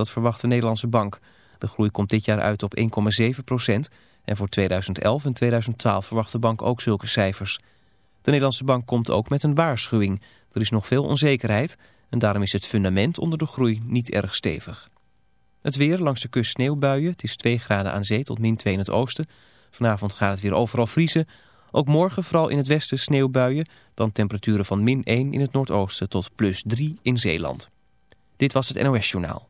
dat verwacht de Nederlandse bank. De groei komt dit jaar uit op 1,7 procent en voor 2011 en 2012 verwacht de bank ook zulke cijfers. De Nederlandse bank komt ook met een waarschuwing. Er is nog veel onzekerheid en daarom is het fundament onder de groei niet erg stevig. Het weer, langs de kust sneeuwbuien. Het is 2 graden aan zee tot min 2 in het oosten. Vanavond gaat het weer overal vriezen. Ook morgen vooral in het westen sneeuwbuien. Dan temperaturen van min 1 in het noordoosten tot plus 3 in Zeeland. Dit was het NOS Journaal.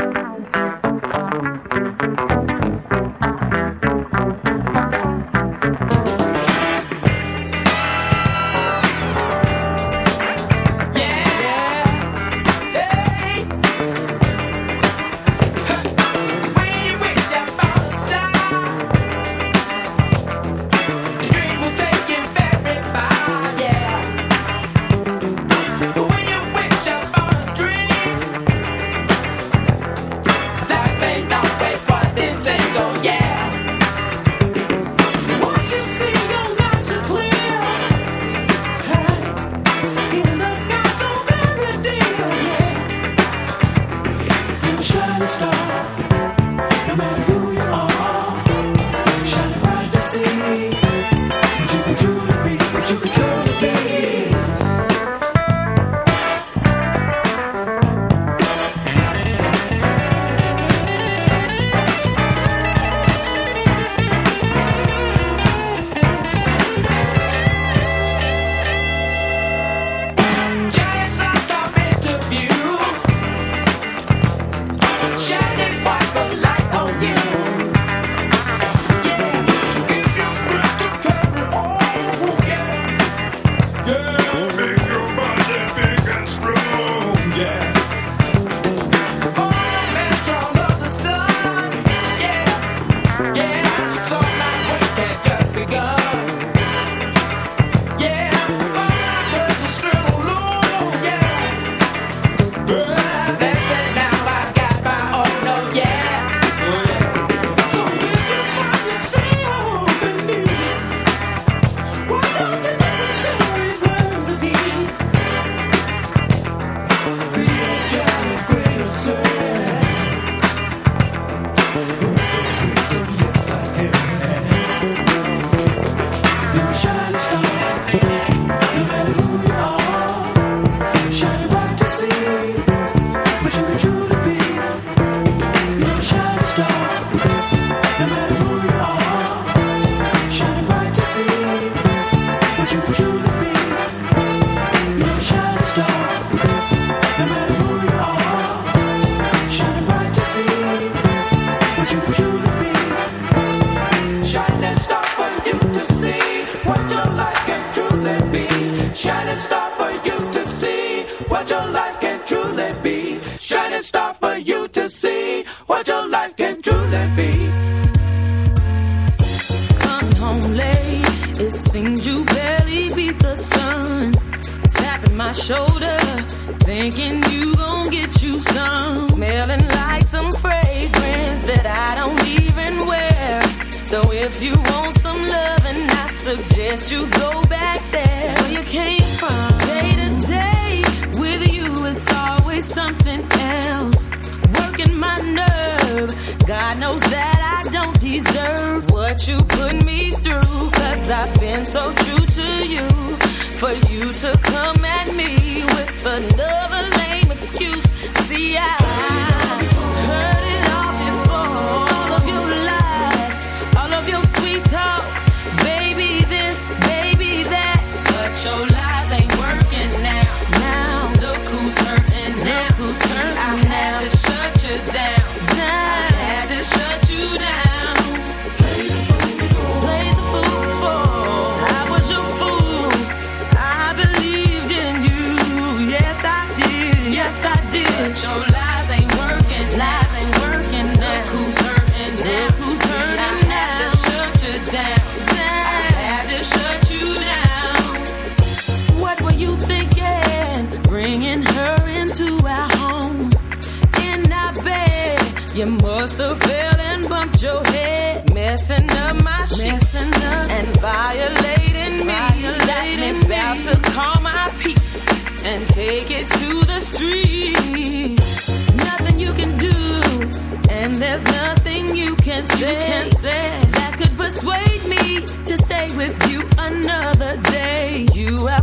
for you to see what your life can truly be. Come home late, it seems you barely beat the sun. Tapping my shoulder, thinking you gon' get you some. Smelling like some fragrance that I don't even wear. So if you want some loving, I suggest you go back there Knows that I don't deserve what you put me through. Cause I've been so true to you. For you to come at me with another lame excuse. See, I say, can say that could persuade me to stay with you another day. You are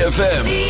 ZFM.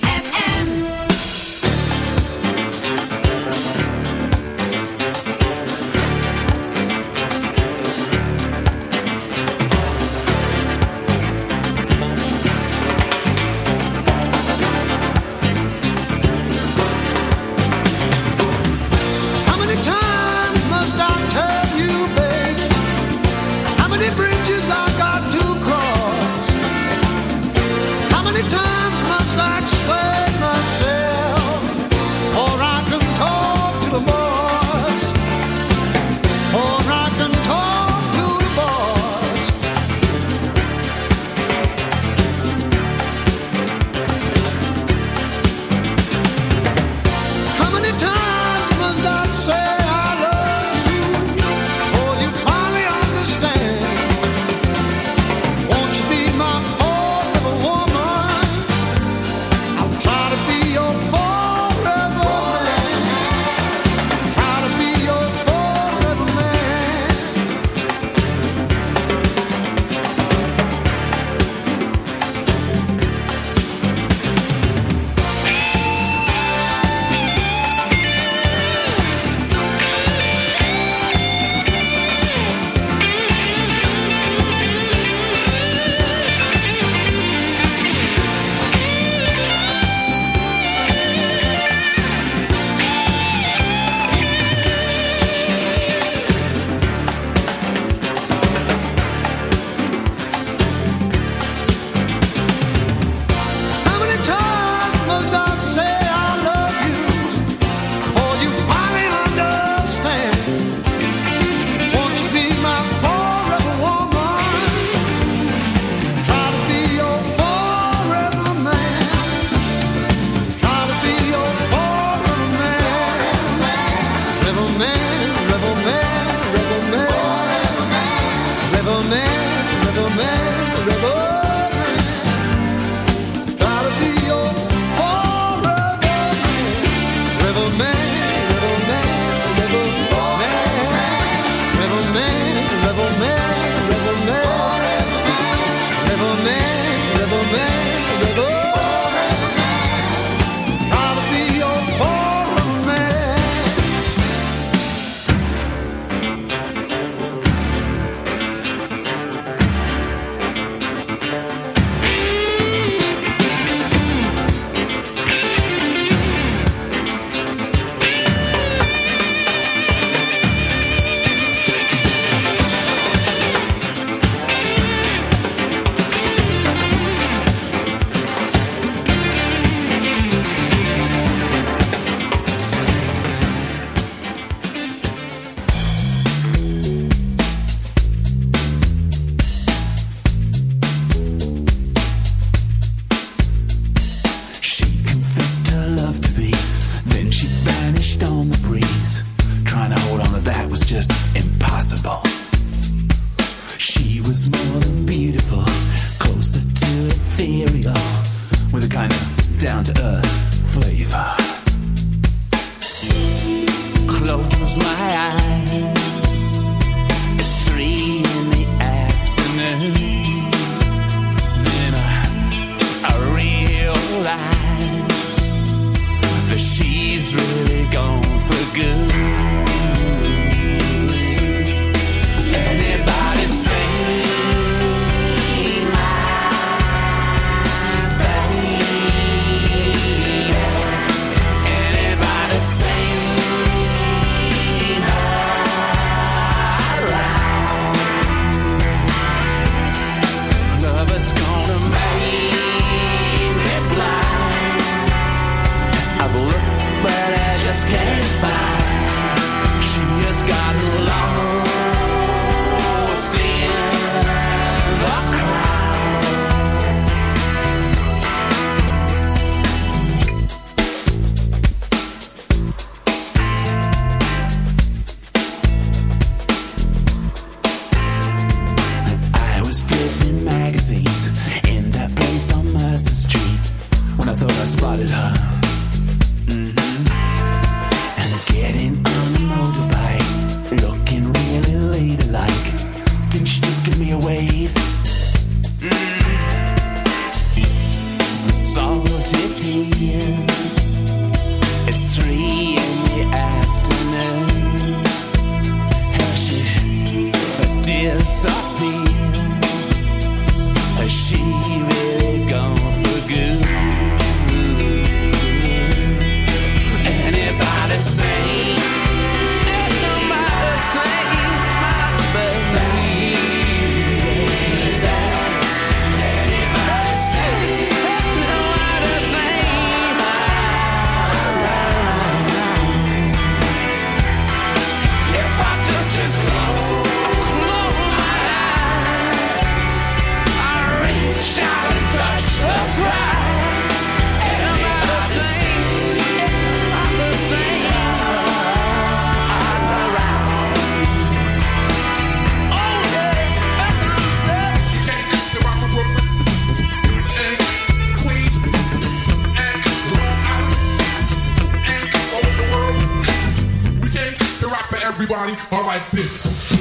man, the alright, bitch.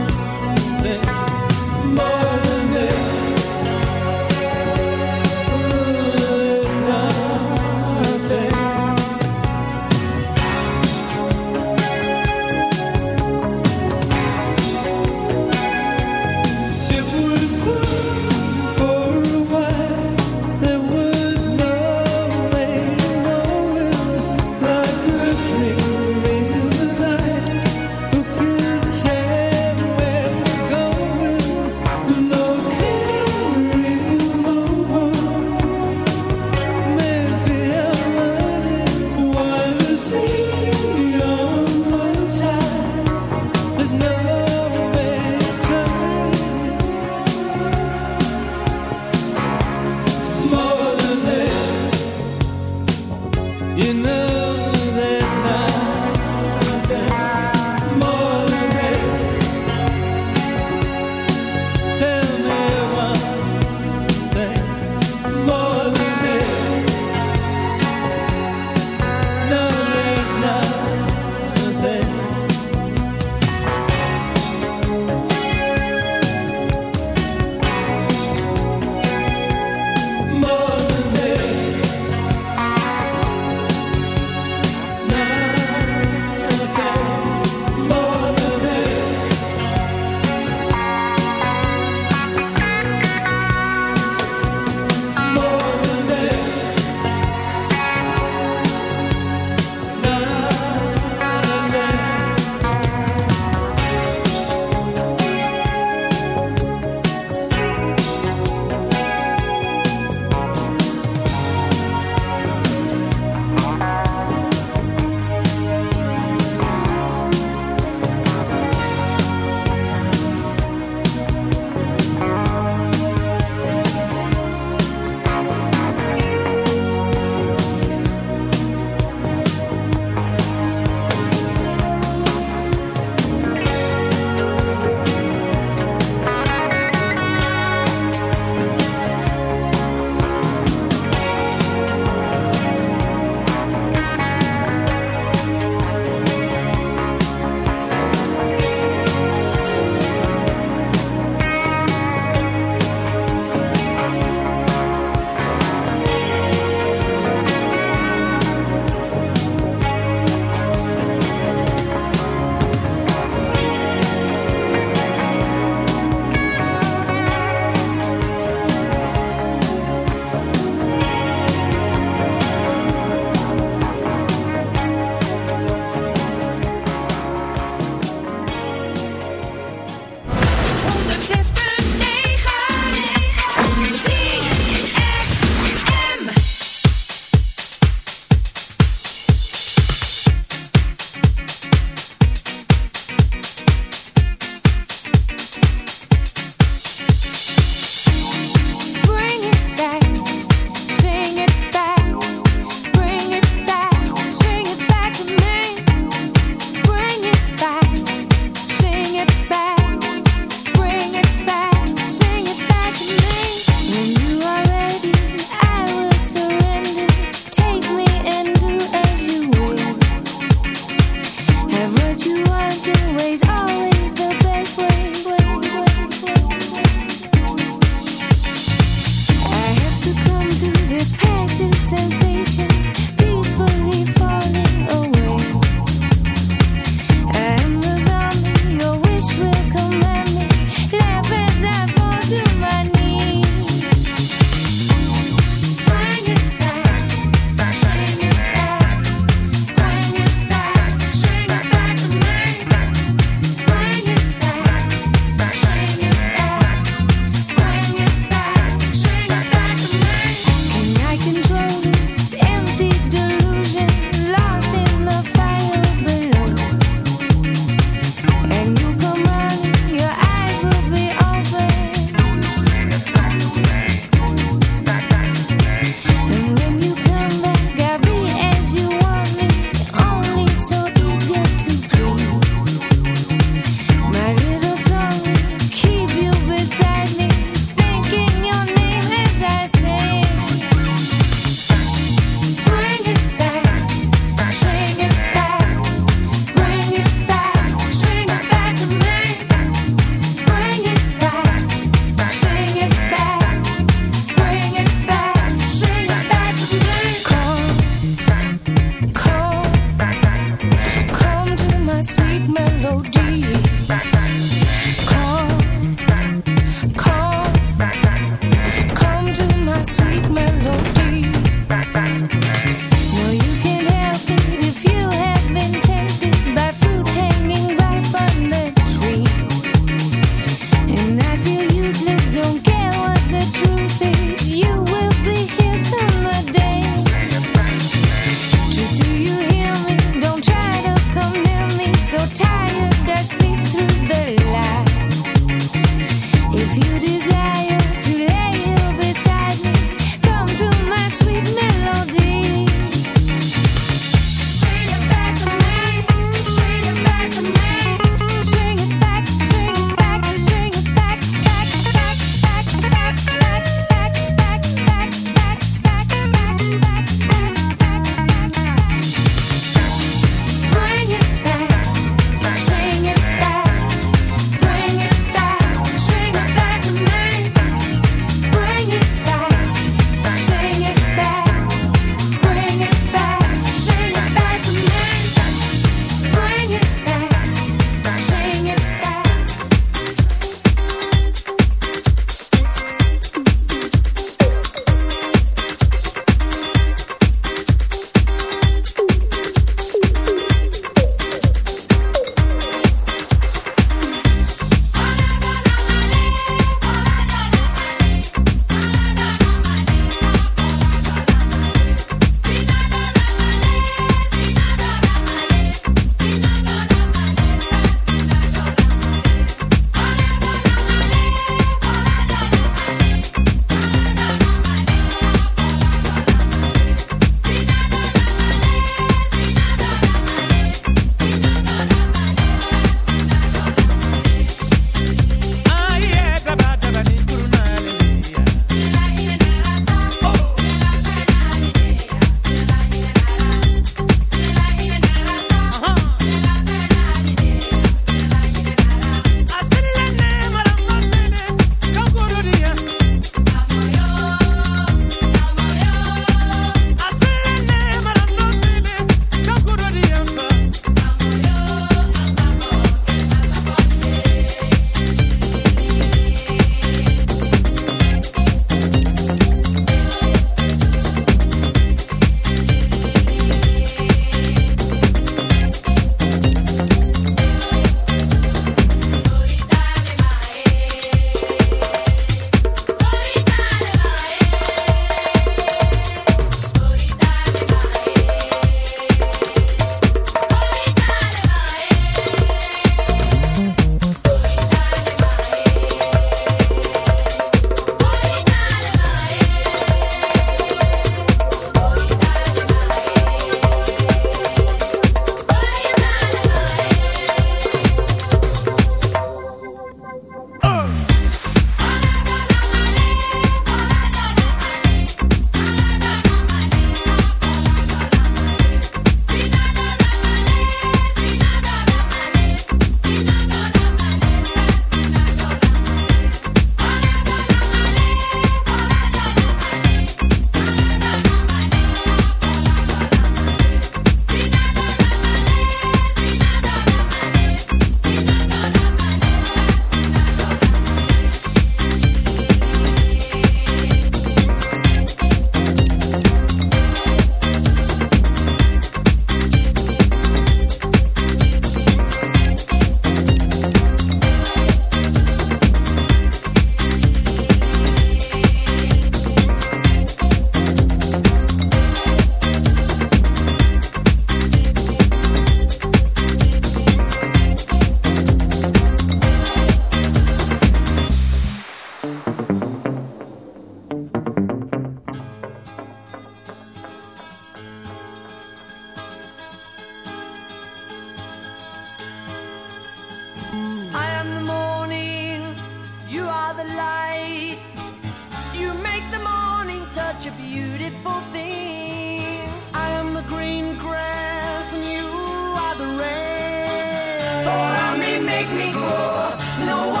Make me grow. No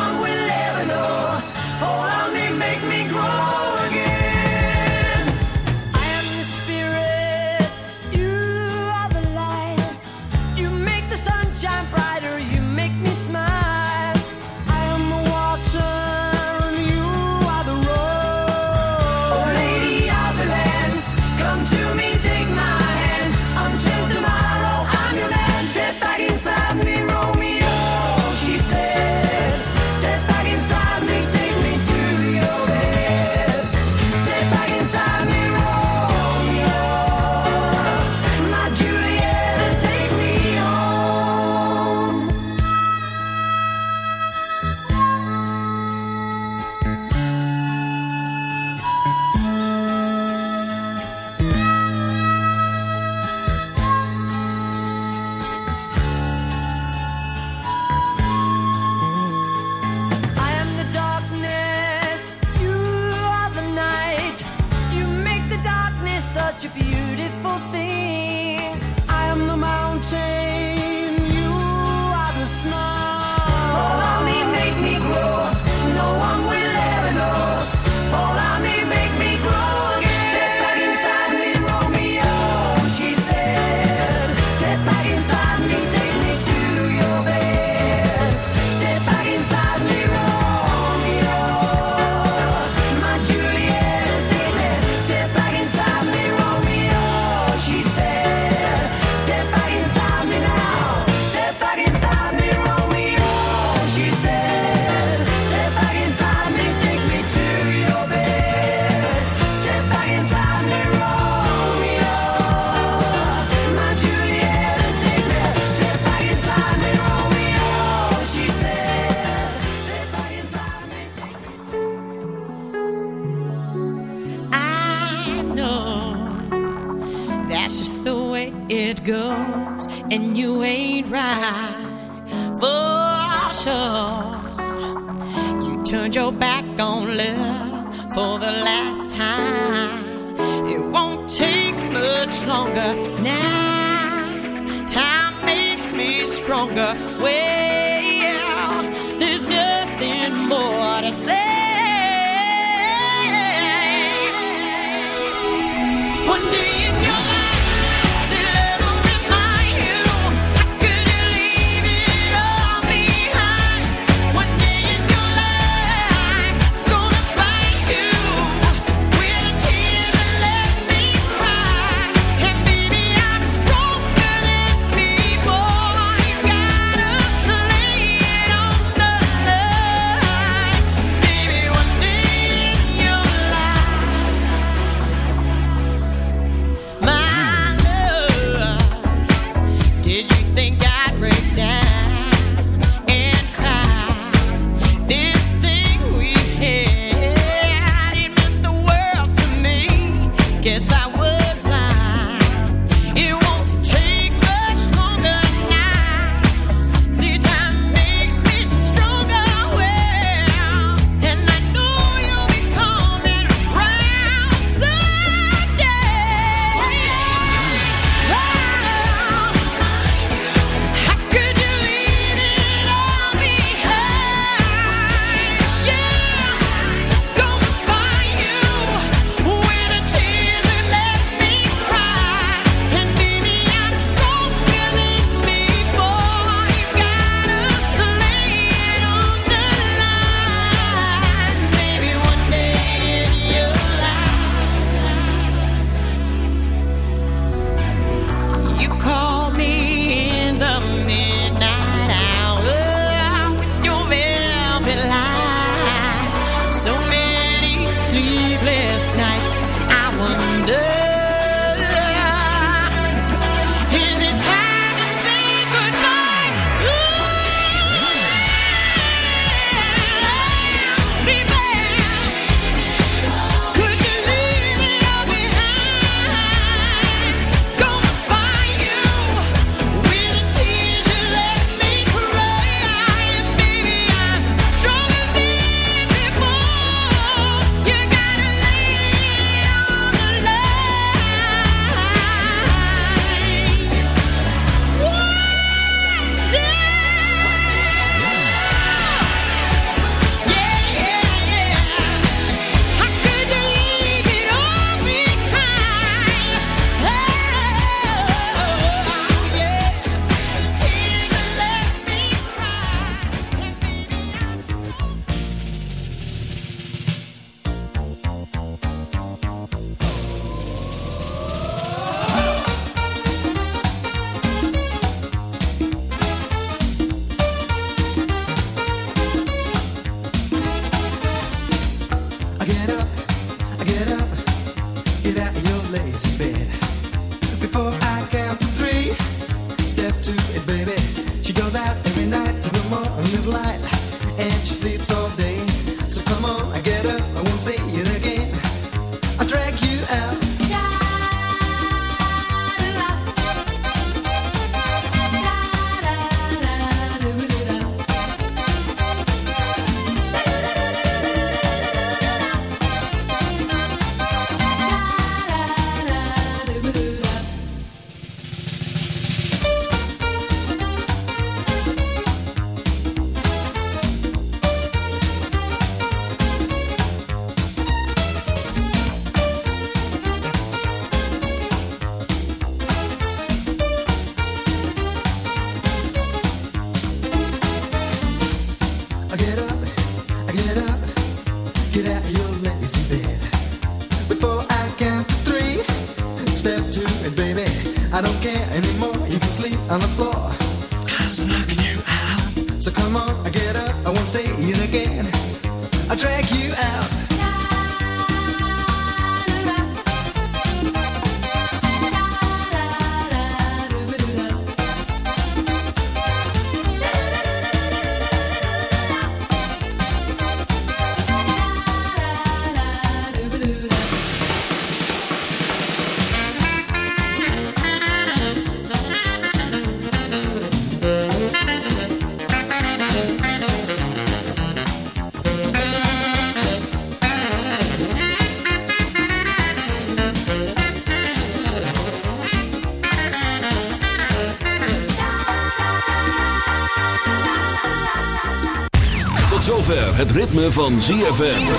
zover het ritme van ZFM.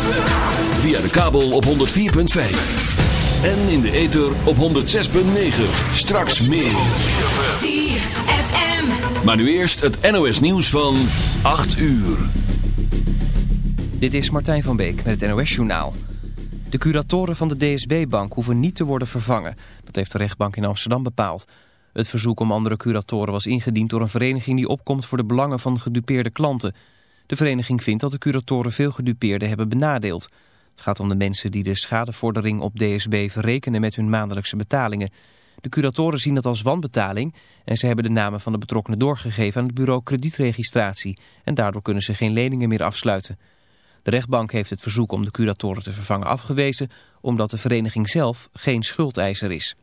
Via de kabel op 104.5. En in de ether op 106.9. Straks meer. ZFM. Maar nu eerst het NOS nieuws van 8 uur. Dit is Martijn van Beek met het NOS-journaal. De curatoren van de DSB-bank hoeven niet te worden vervangen. Dat heeft de rechtbank in Amsterdam bepaald. Het verzoek om andere curatoren was ingediend door een vereniging die opkomt voor de belangen van gedupeerde klanten. De vereniging vindt dat de curatoren veel gedupeerden hebben benadeeld. Het gaat om de mensen die de schadevordering op DSB verrekenen met hun maandelijkse betalingen. De curatoren zien dat als wanbetaling en ze hebben de namen van de betrokkenen doorgegeven aan het bureau kredietregistratie. En daardoor kunnen ze geen leningen meer afsluiten. De rechtbank heeft het verzoek om de curatoren te vervangen afgewezen omdat de vereniging zelf geen schuldeiser is.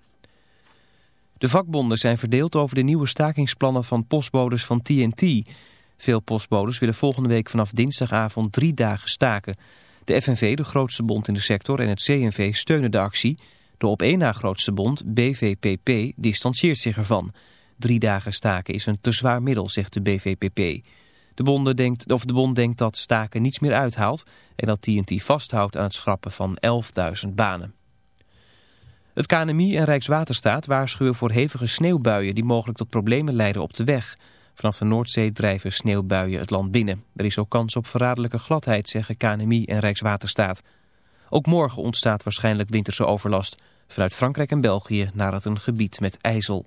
De vakbonden zijn verdeeld over de nieuwe stakingsplannen van postbodes van TNT. Veel postbodes willen volgende week vanaf dinsdagavond drie dagen staken. De FNV, de grootste bond in de sector, en het CNV steunen de actie. De op één na grootste bond, BVPP, distancieert zich ervan. Drie dagen staken is een te zwaar middel, zegt de BVPP. De, bonden denkt, of de bond denkt dat staken niets meer uithaalt... en dat TNT vasthoudt aan het schrappen van 11.000 banen. Het KNMI en Rijkswaterstaat waarschuwen voor hevige sneeuwbuien die mogelijk tot problemen leiden op de weg. Vanaf de Noordzee drijven sneeuwbuien het land binnen. Er is ook kans op verraderlijke gladheid, zeggen KNMI en Rijkswaterstaat. Ook morgen ontstaat waarschijnlijk winterse overlast vanuit Frankrijk en België naar het een gebied met ijzel.